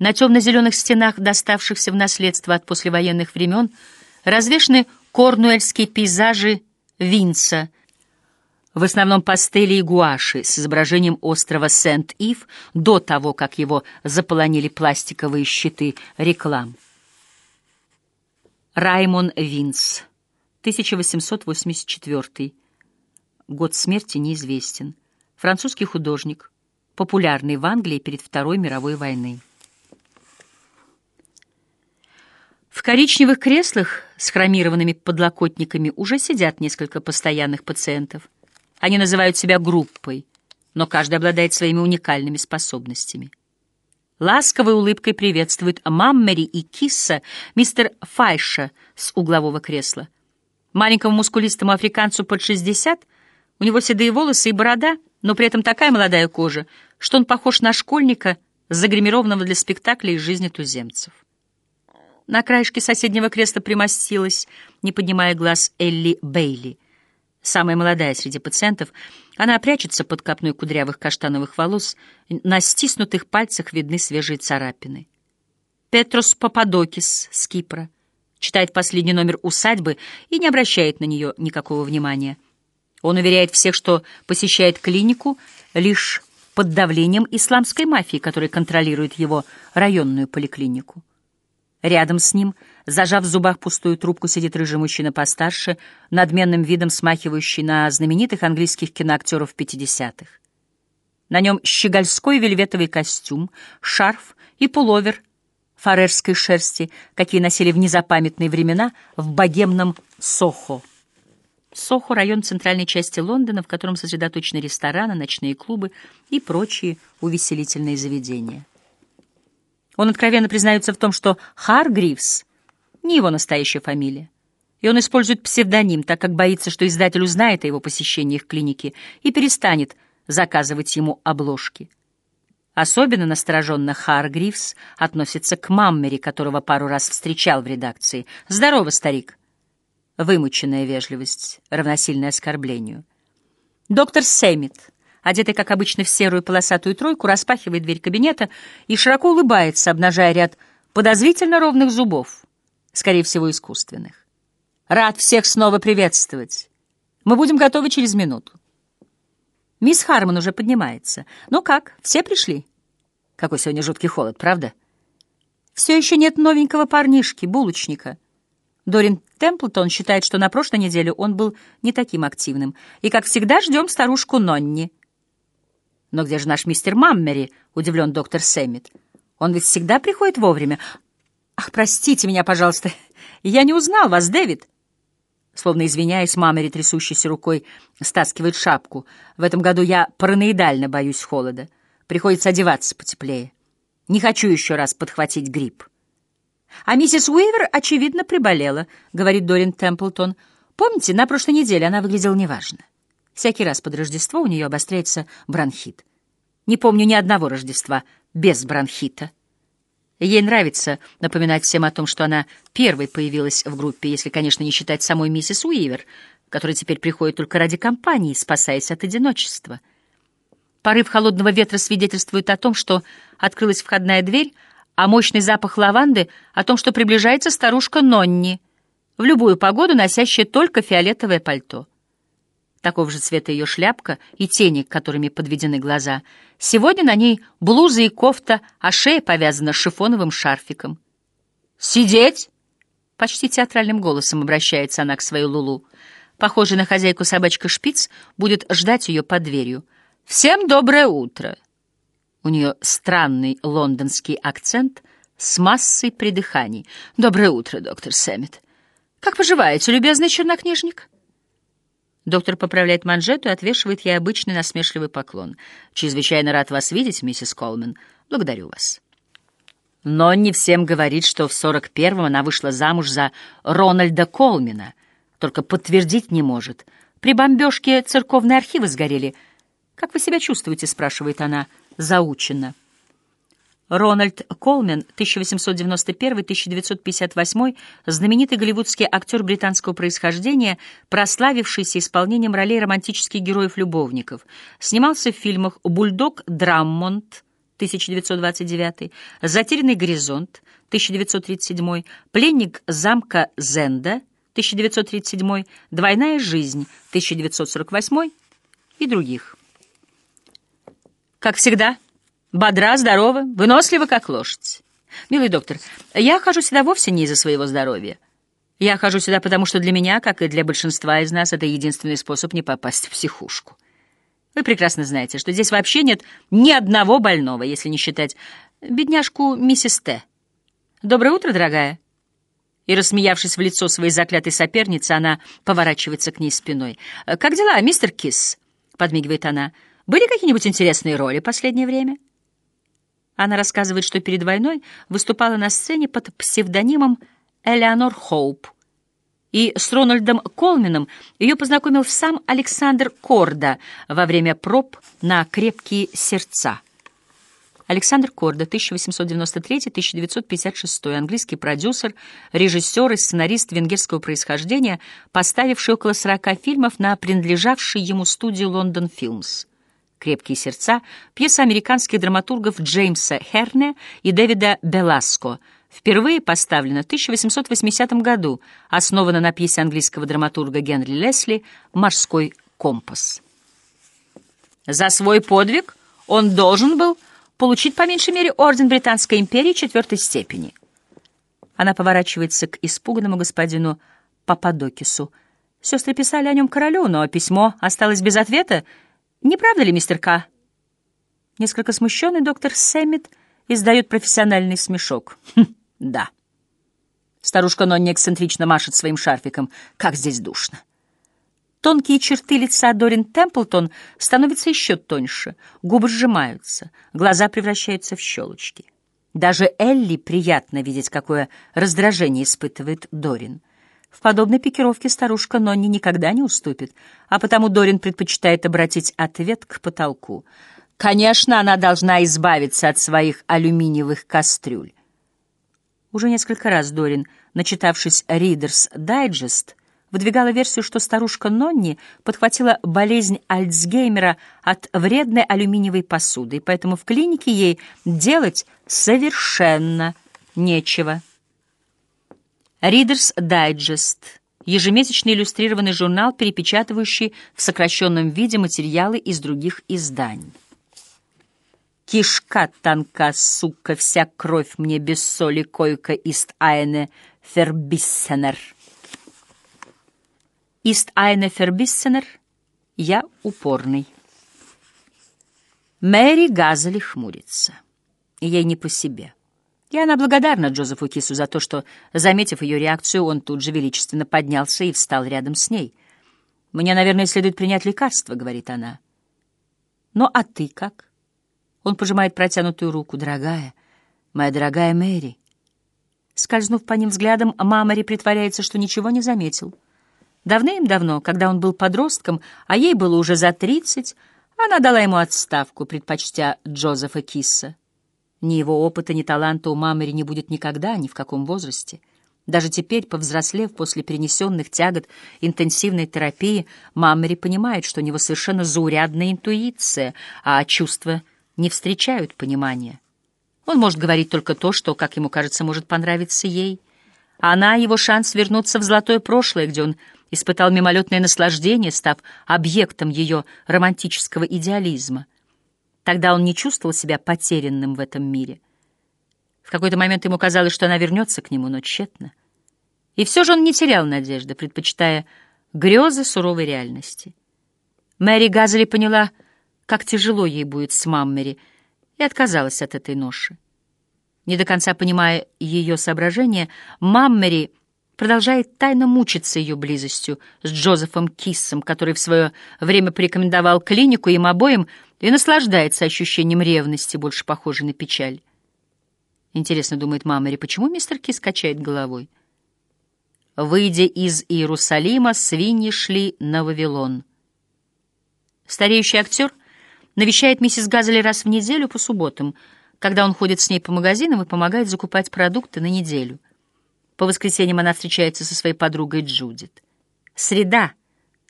На темно-зеленых стенах, доставшихся в наследство от послевоенных времен, развешаны корнуэльские пейзажи Винца, в основном пастели и гуаши с изображением острова Сент-Ив до того, как его заполонили пластиковые щиты реклам. Раймон Винс, 1884. Год смерти неизвестен. Французский художник, популярный в Англии перед Второй мировой войной. В коричневых креслах с хромированными подлокотниками уже сидят несколько постоянных пациентов. Они называют себя группой, но каждый обладает своими уникальными способностями. Ласковой улыбкой приветствует Маммери и Кисса мистер Файша с углового кресла. Маленькому мускулистому африканцу под 60, у него седые волосы и борода, но при этом такая молодая кожа, что он похож на школьника, загримированного для спектакля из жизни туземцев. На краешке соседнего кресла примостилась, не поднимая глаз, Элли Бейли — Самая молодая среди пациентов, она прячется под копной кудрявых каштановых волос, на стиснутых пальцах видны свежие царапины. Петрос Пападокис с Кипра читает последний номер «Усадьбы» и не обращает на нее никакого внимания. Он уверяет всех, что посещает клинику лишь под давлением исламской мафии, которая контролирует его районную поликлинику. Рядом с ним, зажав в зубах пустую трубку, сидит рыжий мужчина постарше, надменным видом смахивающий на знаменитых английских киноактеров 50-х. На нем щегольской вельветовый костюм, шарф и пуловер фарерской шерсти, какие носили в незапамятные времена в богемном Сохо. Сохо — район центральной части Лондона, в котором сосредоточены рестораны, ночные клубы и прочие увеселительные заведения. Он откровенно признается в том, что Харгривс не его настоящая фамилия. И он использует псевдоним, так как боится, что издатель узнает о его посещении их клиники и перестанет заказывать ему обложки. Особенно настороженно Харгривс относится к Маммери, которого пару раз встречал в редакции. «Здорово, старик!» Вымученная вежливость, равносильная оскорблению. Доктор Сэммит одетый, как обычно, в серую полосатую тройку, распахивает дверь кабинета и широко улыбается, обнажая ряд подозрительно ровных зубов, скорее всего, искусственных. «Рад всех снова приветствовать. Мы будем готовы через минуту». Мисс Хармон уже поднимается. «Ну как, все пришли?» Какой сегодня жуткий холод, правда? Все еще нет новенького парнишки, булочника. Дорин Темплтон считает, что на прошлой неделе он был не таким активным. И, как всегда, ждем старушку Нонни. «Но где же наш мистер Маммери?» — удивлен доктор Сэммит. «Он ведь всегда приходит вовремя. Ах, простите меня, пожалуйста, я не узнал вас, Дэвид». Словно извиняясь, Маммери, трясущейся рукой, стаскивает шапку. «В этом году я параноидально боюсь холода. Приходится одеваться потеплее. Не хочу еще раз подхватить грипп». «А миссис Уивер, очевидно, приболела», — говорит Дорин Темплтон. «Помните, на прошлой неделе она выглядела неважно». Всякий раз под Рождество у нее обостряется бронхит. Не помню ни одного Рождества без бронхита. Ей нравится напоминать всем о том, что она первой появилась в группе, если, конечно, не считать самой миссис Уивер, которая теперь приходит только ради компании, спасаясь от одиночества. Порыв холодного ветра свидетельствует о том, что открылась входная дверь, а мощный запах лаванды — о том, что приближается старушка Нонни, в любую погоду носящая только фиолетовое пальто такого же цвета ее шляпка и тени, которыми подведены глаза. Сегодня на ней блуза и кофта, а шея повязана шифоновым шарфиком. «Сидеть!» — почти театральным голосом обращается она к своей Лулу. Похожая на хозяйку собачка Шпиц будет ждать ее под дверью. «Всем доброе утро!» У нее странный лондонский акцент с массой придыханий. «Доброе утро, доктор Сэммит. Как поживаете, любезный чернокнижник?» Доктор поправляет манжету и отвешивает ей обычный насмешливый поклон. «Чрезвычайно рад вас видеть, миссис Колмен. Благодарю вас». Но не всем говорит, что в сорок первом она вышла замуж за Рональда Колмена. Только подтвердить не может. При бомбежке церковные архивы сгорели. «Как вы себя чувствуете?» — спрашивает она заученно. Рональд Колмен, 1891-1958, знаменитый голливудский актер британского происхождения, прославившийся исполнением ролей романтических героев-любовников, снимался в фильмах «Бульдог Драммонд» 1929, «Затерянный горизонт», 1937, «Пленник замка Зенда», 1937, «Двойная жизнь», 1948 и других. Как всегда, бодра, здорова, вынослива, как лошадь. Милый доктор, я хожу сюда вовсе не из-за своего здоровья. Я хожу сюда, потому что для меня, как и для большинства из нас, это единственный способ не попасть в психушку. Вы прекрасно знаете, что здесь вообще нет ни одного больного, если не считать бедняжку миссис Т. Доброе утро, дорогая. И, рассмеявшись в лицо своей заклятой соперницы, она поворачивается к ней спиной. «Как дела, мистер Кисс?» — подмигивает она. «Были какие-нибудь интересные роли последнее время?» Она рассказывает, что перед войной выступала на сцене под псевдонимом Элеонор Хоуп — и с Рональдом Колменом ее познакомил сам Александр Корда во время проб на «Крепкие сердца». Александр Корда, 1893-1956, английский продюсер, режиссер и сценарист венгерского происхождения, поставивший около 40 фильмов на принадлежавшей ему студию «Лондон Филмс». «Крепкие сердца» — пьеса американских драматургов Джеймса Херне и Дэвида Беласко — впервые поставлена в 1880 году, основана на пьесе английского драматурга Генри Лесли «Морской компас». За свой подвиг он должен был получить по меньшей мере орден Британской империи четвертой степени. Она поворачивается к испуганному господину Пападокису. Сестры писали о нем королю, но письмо осталось без ответа. Не правда ли, мистер К? Несколько смущенный доктор Сэммит издает профессиональный смешок. Хм. Да. Старушка Нонни эксцентрично машет своим шарфиком. Как здесь душно. Тонкие черты лица Дорин Темплтон становятся еще тоньше, губы сжимаются, глаза превращаются в щелочки. Даже Элли приятно видеть, какое раздражение испытывает Дорин. В подобной пикировке старушка Нонни никогда не уступит, а потому Дорин предпочитает обратить ответ к потолку. Конечно, она должна избавиться от своих алюминиевых кастрюль. Уже несколько раз Дорин, начитавшись Reader's Digest, выдвигала версию, что старушка Нонни подхватила болезнь Альцгеймера от вредной алюминиевой посуды, и поэтому в клинике ей делать совершенно нечего. Reader's Digest — ежемесячный иллюстрированный журнал, перепечатывающий в сокращенном виде материалы из других изданий. Кишка танка, сука, вся кровь мне без соли, койка ист айне фербиссенер. Ист айне фербиссенер, я упорный. Мэри Газели хмурится. Ей не по себе. И она благодарна Джозефу Кису за то, что, заметив ее реакцию, он тут же величественно поднялся и встал рядом с ней. «Мне, наверное, следует принять лекарство», — говорит она. «Ну, а ты как?» Он пожимает протянутую руку. «Дорогая, моя дорогая Мэри». Скользнув по ним взглядом, Мамари притворяется, что ничего не заметил. Давным-давно, когда он был подростком, а ей было уже за тридцать, она дала ему отставку, предпочтя Джозефа Кисса. Ни его опыта, ни таланта у Мамари не будет никогда, ни в каком возрасте. Даже теперь, повзрослев после перенесенных тягот интенсивной терапии, Мамари понимает, что у него совершенно заурядная интуиция, а чувства не встречают понимания. Он может говорить только то, что, как ему кажется, может понравиться ей. Она — его шанс вернуться в золотое прошлое, где он испытал мимолетное наслаждение, став объектом ее романтического идеализма. Тогда он не чувствовал себя потерянным в этом мире. В какой-то момент ему казалось, что она вернется к нему, но тщетно. И все же он не терял надежды, предпочитая грезы суровой реальности. Мэри Газели поняла — как тяжело ей будет с Маммери, и отказалась от этой ноши. Не до конца понимая ее соображения, Маммери продолжает тайно мучиться ее близостью с Джозефом Киссом, который в свое время порекомендовал клинику им обоим и наслаждается ощущением ревности, больше похожей на печаль. Интересно, думает Маммери, почему мистер Кис качает головой? Выйдя из Иерусалима, свиньи шли на Вавилон. Стареющий актер навещает миссис Газели раз в неделю по субботам, когда он ходит с ней по магазинам и помогает закупать продукты на неделю. По воскресеньям она встречается со своей подругой Джудит. Среда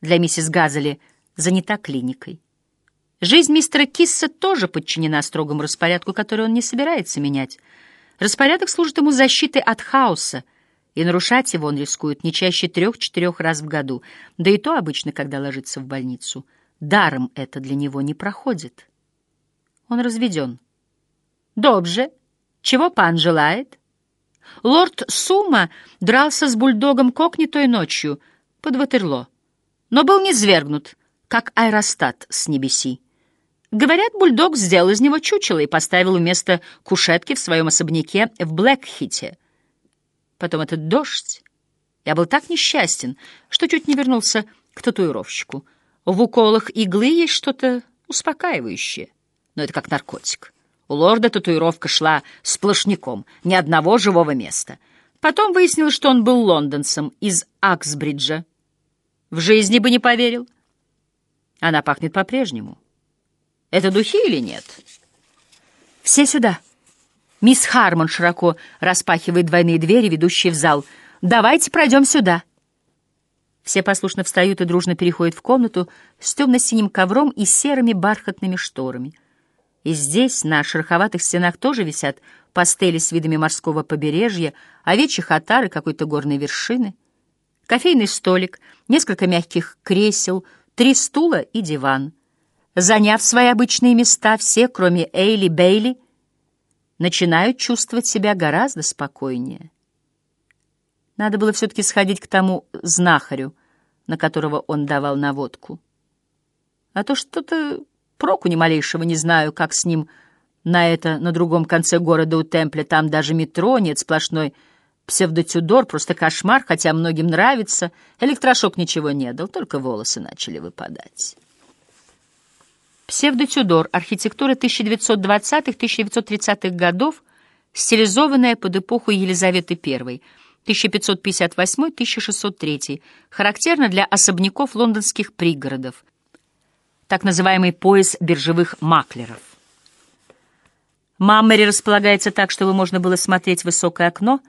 для миссис Газели занята клиникой. Жизнь мистера Кисса тоже подчинена строгому распорядку, который он не собирается менять. Распорядок служит ему защитой от хаоса, и нарушать его он рискует не чаще трех-четырех раз в году, да и то обычно, когда ложится в больницу. Даром это для него не проходит. Он разведен. «Добже. Чего пан желает?» Лорд Сума дрался с бульдогом Кокни той ночью под Ватерло, но был низвергнут, как аэростат с небеси. Говорят, бульдог сделал из него чучело и поставил вместо кушетки в своем особняке в Блэкхите. Потом этот дождь. Я был так несчастен, что чуть не вернулся к татуировщику. В уколах иглы есть что-то успокаивающее, но это как наркотик. У лорда татуировка шла сплошняком, ни одного живого места. Потом выяснилось, что он был лондонцем из Аксбриджа. В жизни бы не поверил. Она пахнет по-прежнему. Это духи или нет? Все сюда. Мисс Хармон широко распахивает двойные двери, ведущие в зал. Давайте пройдем сюда. Все послушно встают и дружно переходят в комнату с темно-синим ковром и серыми бархатными шторами. И здесь, на шероховатых стенах, тоже висят пастели с видами морского побережья, овечьих отар и какой-то горной вершины. Кофейный столик, несколько мягких кресел, три стула и диван — заняв свои обычные места, все, кроме Эйли Бейли, начинают чувствовать себя гораздо спокойнее. Надо было все-таки сходить к тому знахарю, на которого он давал наводку. А то что-то проку ни малейшего не знаю, как с ним на это на другом конце города у Темпля, там даже метро нет, сплошной псевдотюдор, просто кошмар, хотя многим нравится. Электрошок ничего не дал, только волосы начали выпадать. Псевдотюдор, архитектура 1920-1930-х годов, стилизованная под эпоху Елизаветы I, 1558-1603, характерна для особняков лондонских пригородов, так называемый пояс биржевых маклеров. Маммери располагается так, чтобы можно было смотреть высокое окно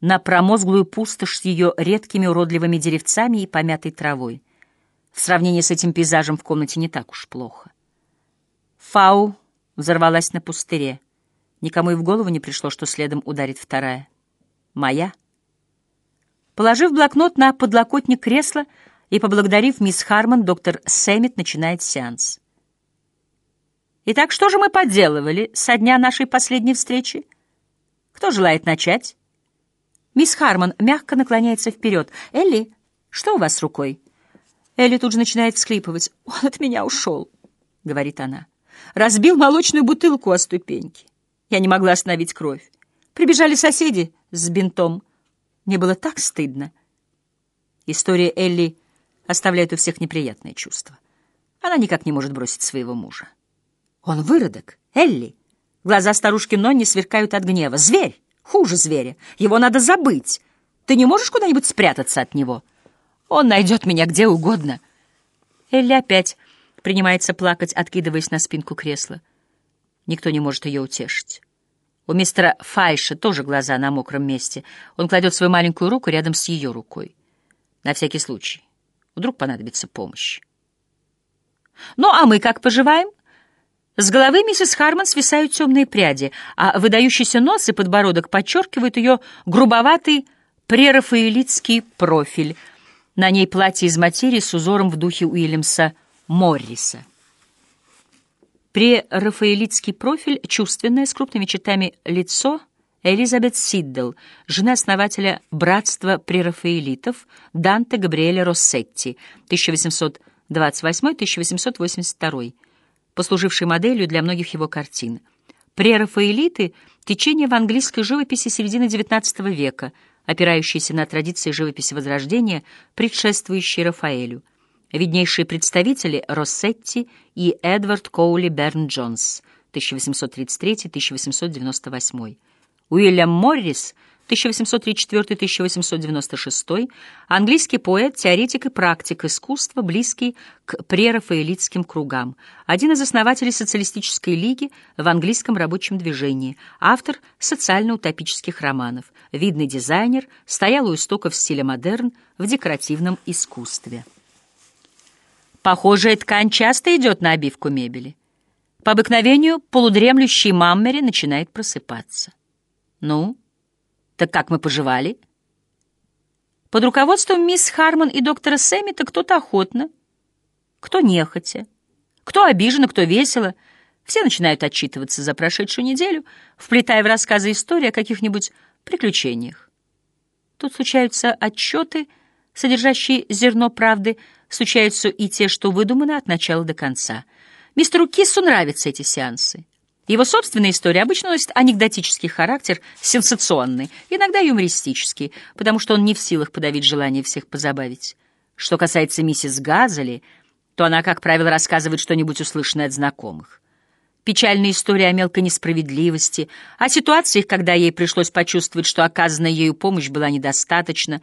на промозглую пустошь с ее редкими уродливыми деревцами и помятой травой. В сравнении с этим пейзажем в комнате не так уж плохо. Фау взорвалась на пустыре. Никому и в голову не пришло, что следом ударит вторая. Моя. Положив блокнот на подлокотник кресла и поблагодарив мисс Харман, доктор Сэммит начинает сеанс. Итак, что же мы поделывали со дня нашей последней встречи? Кто желает начать? Мисс Харман мягко наклоняется вперед. Элли, что у вас с рукой? Элли тут же начинает всхлипывать. «Он от меня ушел», — говорит она разбил молочную бутылку о ступеньки. Я не могла остановить кровь. Прибежали соседи с бинтом. Мне было так стыдно. История Элли оставляет у всех неприятное чувство. Она никак не может бросить своего мужа. Он выродок, Элли. Глаза старушки Нонни сверкают от гнева. Зверь, хуже зверя. Его надо забыть. Ты не можешь куда-нибудь спрятаться от него? Он найдет меня где угодно. Элли опять принимается плакать, откидываясь на спинку кресла. Никто не может ее утешить. У мистера Файша тоже глаза на мокром месте. Он кладет свою маленькую руку рядом с ее рукой. На всякий случай. Вдруг понадобится помощь. «Ну, а мы как поживаем?» С головы миссис Харман свисают темные пряди, а выдающийся нос и подбородок подчеркивают ее грубоватый прерафаэлитский профиль. На ней платье из материи с узором в духе Уильямса Морриса. Прерафаэлитский профиль, чувственное, с крупными чертами лицо Элизабет Сиддл, жена основателя Братства прерафаэлитов Данте Габриэля Россетти, 1828-1882, послужившей моделью для многих его картин. Прерафаэлиты — течение в английской живописи середины XIX века, опирающееся на традиции живописи Возрождения, предшествующие Рафаэлю — Виднейшие представители — Россетти и Эдвард Коули Берн-Джонс, 1833-1898. Уильям Моррис, 1834-1896, английский поэт, теоретик и практик искусства, близкий к прерафаэлитским кругам, один из основателей социалистической лиги в английском рабочем движении, автор социально-утопических романов, видный дизайнер, стоял у истоков стиля модерн в декоративном искусстве. Похожая ткань часто идет на обивку мебели. По обыкновению полудремлющий Маммери начинает просыпаться. Ну, так как мы поживали? Под руководством мисс Хармон и доктора Сэммита кто-то охотно, кто нехотя, кто обиженно, кто весело. Все начинают отчитываться за прошедшую неделю, вплетая в рассказы истории о каких-нибудь приключениях. Тут случаются отчеты, содержащие зерно правды, случаются и те, что выдуманы от начала до конца. Мистеру Киссу нравятся эти сеансы. Его собственная история обычно носит анекдотический характер, сенсационный, иногда юмористический, потому что он не в силах подавить желание всех позабавить. Что касается миссис Газели, то она, как правило, рассказывает что-нибудь услышанное от знакомых. Печальная история о мелкой несправедливости, о ситуациях, когда ей пришлось почувствовать, что оказанная ею помощь была недостаточна.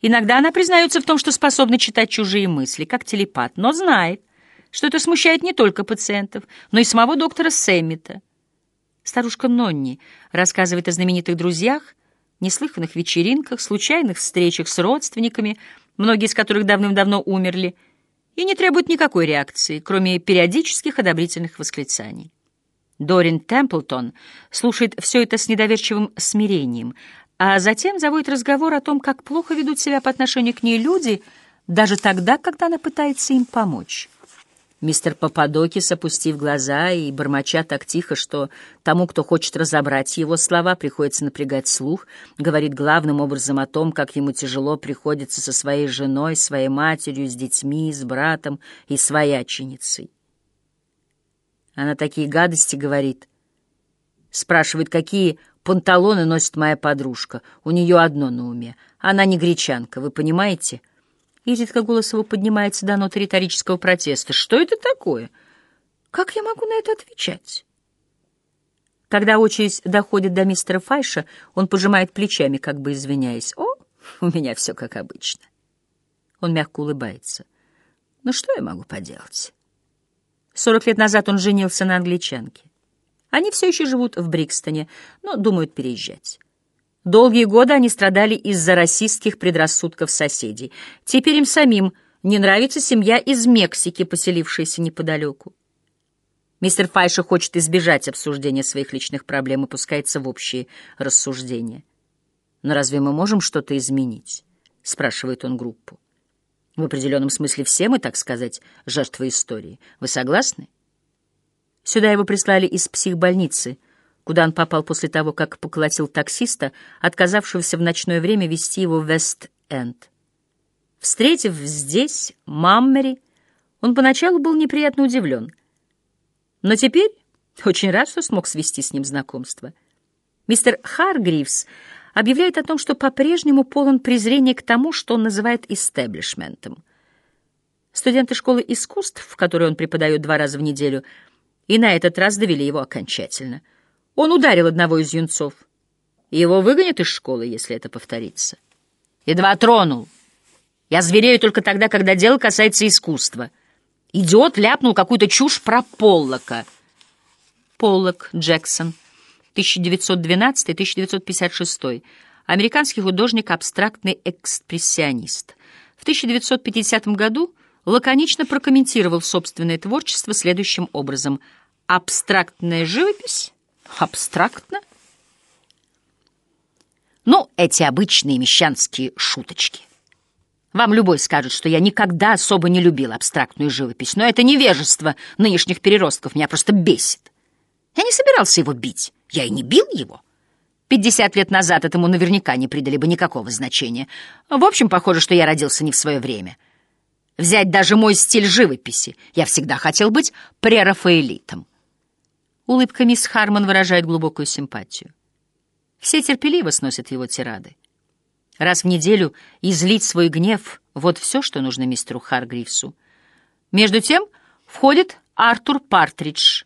Иногда она признается в том, что способна читать чужие мысли, как телепат, но знает, что это смущает не только пациентов, но и самого доктора Сэммита. Старушка Нонни рассказывает о знаменитых друзьях, неслыханных вечеринках, случайных встречах с родственниками, многие из которых давным-давно умерли, и не требует никакой реакции, кроме периодических одобрительных восклицаний. Дорин Темплтон слушает все это с недоверчивым смирением, а затем заводит разговор о том, как плохо ведут себя по отношению к ней люди, даже тогда, когда она пытается им помочь. Мистер Пападокис, опустив глаза и бормоча так тихо, что тому, кто хочет разобрать его слова, приходится напрягать слух, говорит главным образом о том, как ему тяжело приходится со своей женой, своей матерью, с детьми, с братом и свояченицей. Она такие гадости говорит. Спрашивает, какие панталоны носит моя подружка. У нее одно на уме. Она не гречанка, вы понимаете? — Изредка голос его поднимается до ноты риторического протеста. «Что это такое? Как я могу на это отвечать?» Когда очередь доходит до мистера Файша, он пожимает плечами, как бы извиняясь. «О, у меня все как обычно». Он мягко улыбается. «Ну что я могу поделать?» Сорок лет назад он женился на англичанке. Они все еще живут в Брикстоне, но думают переезжать. Долгие годы они страдали из-за расистских предрассудков соседей. Теперь им самим не нравится семья из Мексики, поселившаяся неподалеку. Мистер Файша хочет избежать обсуждения своих личных проблем и пускается в общие рассуждения. «Но разве мы можем что-то изменить?» — спрашивает он группу. «В определенном смысле все мы, так сказать, жертвы истории. Вы согласны?» Сюда его прислали из психбольницы — куда он попал после того, как поколотил таксиста, отказавшегося в ночное время вести его в Вест-Энд. Встретив здесь Маммери, он поначалу был неприятно удивлен. Но теперь очень рад, что смог свести с ним знакомство. Мистер Харгривс объявляет о том, что по-прежнему полон презрения к тому, что он называет истеблишментом. Студенты школы искусств, в которой он преподает два раза в неделю, и на этот раз довели его окончательно — он ударил одного из юнцов. Его выгонят из школы, если это повторится. Едва тронул. Я зверею только тогда, когда дело касается искусства. Идиот ляпнул какую-то чушь про Поллока. Поллок Джексон, 1912-1956. Американский художник, абстрактный экспрессионист. В 1950 году лаконично прокомментировал собственное творчество следующим образом. «Абстрактная живопись?» Абстрактно? Ну, эти обычные мещанские шуточки. Вам любой скажет, что я никогда особо не любил абстрактную живопись, но это невежество нынешних переростков меня просто бесит. Я не собирался его бить, я и не бил его. Пятьдесят лет назад этому наверняка не придали бы никакого значения. В общем, похоже, что я родился не в свое время. Взять даже мой стиль живописи. Я всегда хотел быть прерафаэлитом. Улыбка мисс Хармон выражает глубокую симпатию. Все терпеливо сносят его тирады. Раз в неделю излить свой гнев — вот все, что нужно мистеру Харгривсу. Между тем входит Артур Партридж.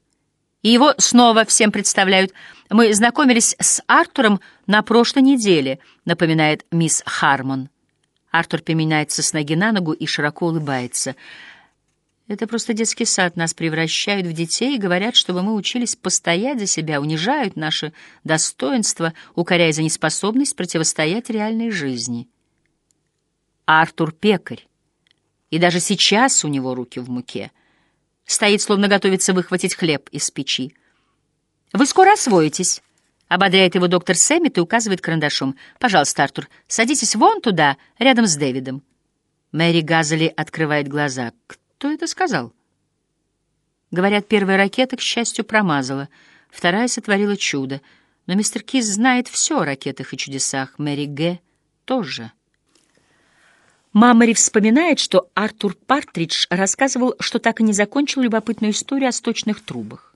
И его снова всем представляют. Мы знакомились с Артуром на прошлой неделе, напоминает мисс Хармон. Артур переминается с ноги на ногу и широко улыбается — это просто детский сад. Нас превращают в детей и говорят, чтобы мы учились постоять за себя, унижают наше достоинство, укоряя за неспособность противостоять реальной жизни. Артур Пекарь, И даже сейчас у него руки в муке. Стоит, словно готовится выхватить хлеб из печи. «Вы скоро освоитесь», — ободряет его доктор Сэммит и указывает карандашом. «Пожалуйста, Артур, садитесь вон туда, рядом с Дэвидом». Мэри Газели открывает глаза. «Кто это сказал?» Говорят, первая ракета, к счастью, промазала, вторая сотворила чудо. Но мистер Кис знает все о ракетах и чудесах. Мэри Г. тоже. Мамари вспоминает, что Артур Партридж рассказывал, что так и не закончил любопытную историю о сточных трубах.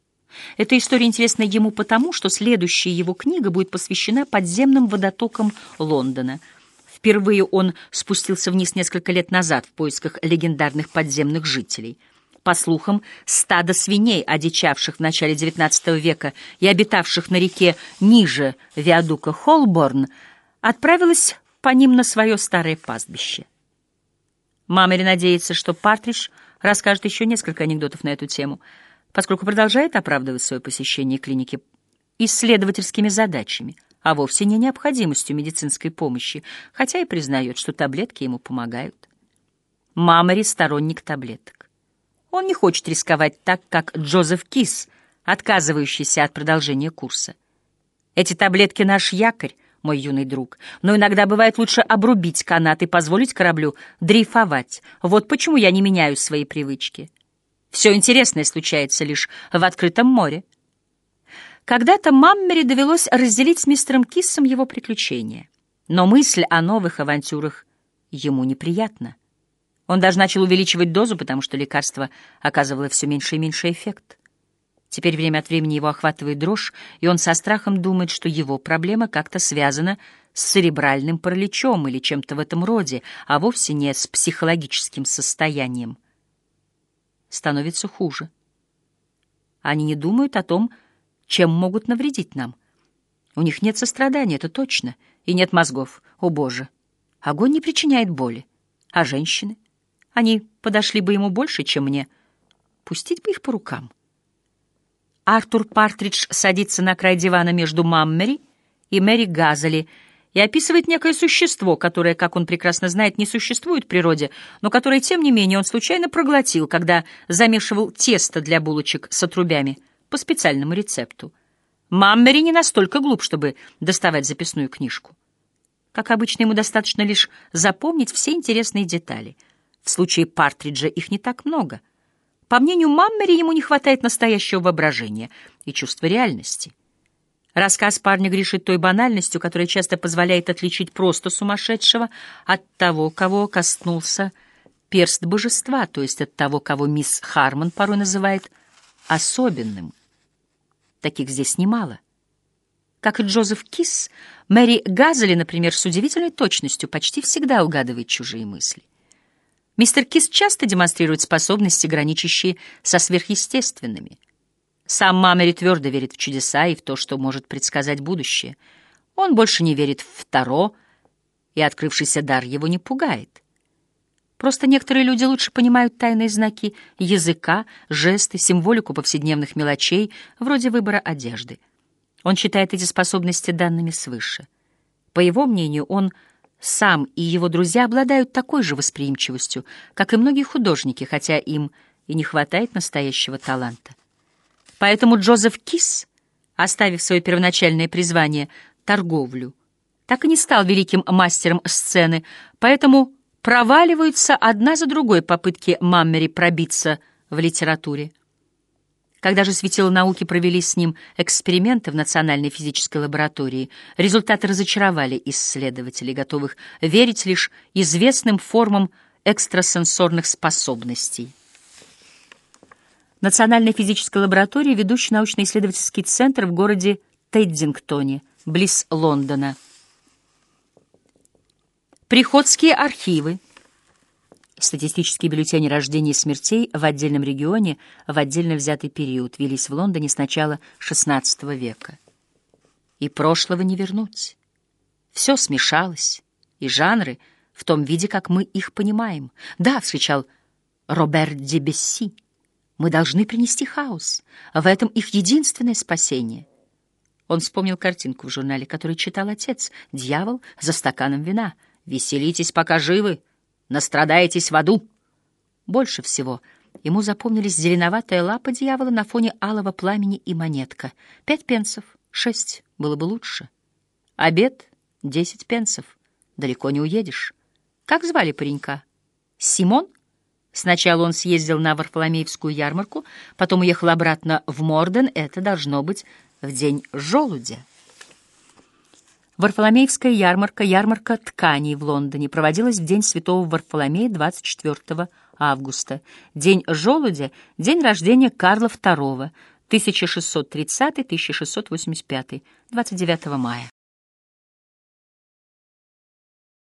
Эта история интересна ему потому, что следующая его книга будет посвящена подземным водотокам Лондона. Впервые он спустился вниз несколько лет назад в поисках легендарных подземных жителей. По слухам, стадо свиней, одичавших в начале XIX века и обитавших на реке ниже виадука Холборн, отправилось по ним на свое старое пастбище. Мамери надеется, что Партридж расскажет еще несколько анекдотов на эту тему, поскольку продолжает оправдывать свое посещение клиники исследовательскими задачами, а вовсе не необходимостью медицинской помощи, хотя и признает, что таблетки ему помогают. Мамери — сторонник таблеток. Он не хочет рисковать так, как Джозеф Кис, отказывающийся от продолжения курса. Эти таблетки — наш якорь, мой юный друг, но иногда бывает лучше обрубить канат и позволить кораблю дрейфовать. Вот почему я не меняю свои привычки. Все интересное случается лишь в открытом море. Когда-то Маммери довелось разделить с мистером Киссом его приключения, но мысль о новых авантюрах ему неприятна. Он даже начал увеличивать дозу, потому что лекарство оказывало все меньше и меньше эффект. Теперь время от времени его охватывает дрожь, и он со страхом думает, что его проблема как-то связана с церебральным параличом или чем-то в этом роде, а вовсе не с психологическим состоянием. Становится хуже. Они не думают о том, чем могут навредить нам. У них нет сострадания, это точно, и нет мозгов. О, Боже! Огонь не причиняет боли. А женщины? Они подошли бы ему больше, чем мне. Пустить бы их по рукам. Артур Партридж садится на край дивана между Маммери и Мэри Газели и описывает некое существо, которое, как он прекрасно знает, не существует в природе, но которое, тем не менее, он случайно проглотил, когда замешивал тесто для булочек с отрубями по специальному рецепту. Маммери не настолько глуп, чтобы доставать записную книжку. Как обычно, ему достаточно лишь запомнить все интересные детали. В случае Партриджа их не так много — по мнению Маммери, ему не хватает настоящего воображения и чувства реальности. Рассказ парня грешит той банальностью, которая часто позволяет отличить просто сумасшедшего от того, кого коснулся перст божества, то есть от того, кого мисс Хармон порой называет особенным. Таких здесь немало. Как и Джозеф Кис, Мэри Газели, например, с удивительной точностью почти всегда угадывает чужие мысли. Мистер Кис часто демонстрирует способности, граничащие со сверхъестественными. Сам Мамери твердо верит в чудеса и в то, что может предсказать будущее. Он больше не верит в Таро, и открывшийся дар его не пугает. Просто некоторые люди лучше понимают тайные знаки языка, жесты, символику повседневных мелочей, вроде выбора одежды. Он считает эти способности данными свыше. По его мнению, он — сам и его друзья обладают такой же восприимчивостью, как и многие художники, хотя им и не хватает настоящего таланта. Поэтому Джозеф Кис, оставив свое первоначальное призвание — торговлю, так и не стал великим мастером сцены, поэтому проваливаются одна за другой попытки Маммери пробиться в литературе. Когда же светила науки провели с ним эксперименты в Национальной физической лаборатории, результаты разочаровали исследователей, готовых верить лишь известным формам экстрасенсорных способностей. Национальная физическая лаборатория — ведущий научно-исследовательский центр в городе Теддингтоне, близ Лондона. Приходские архивы — Статистические бюллетени рождений и смертей в отдельном регионе в отдельно взятый период велись в Лондоне с начала XVI века. И прошлого не вернуть. Все смешалось, и жанры в том виде, как мы их понимаем. «Да», — вскричал Роберт де Бесси, — «мы должны принести хаос. В этом их единственное спасение». Он вспомнил картинку в журнале, который читал отец. «Дьявол за стаканом вина. Веселитесь, пока живы, Настрадаетесь в аду. Больше всего ему запомнились зеленоватая лапа дьявола на фоне алого пламени и монетка. Пять пенсов, шесть, было бы лучше. Обед — десять пенсов. Далеко не уедешь. Как звали паренька? Симон? Сначала он съездил на Варфоломеевскую ярмарку, потом уехал обратно в Морден. Это должно быть в день желудя. Варфоломеевская ярмарка, ярмарка тканей в Лондоне, проводилась в день Святого Варфоломея 24 августа. День желудя — день рождения Карла II, 1630-1685, 29 мая.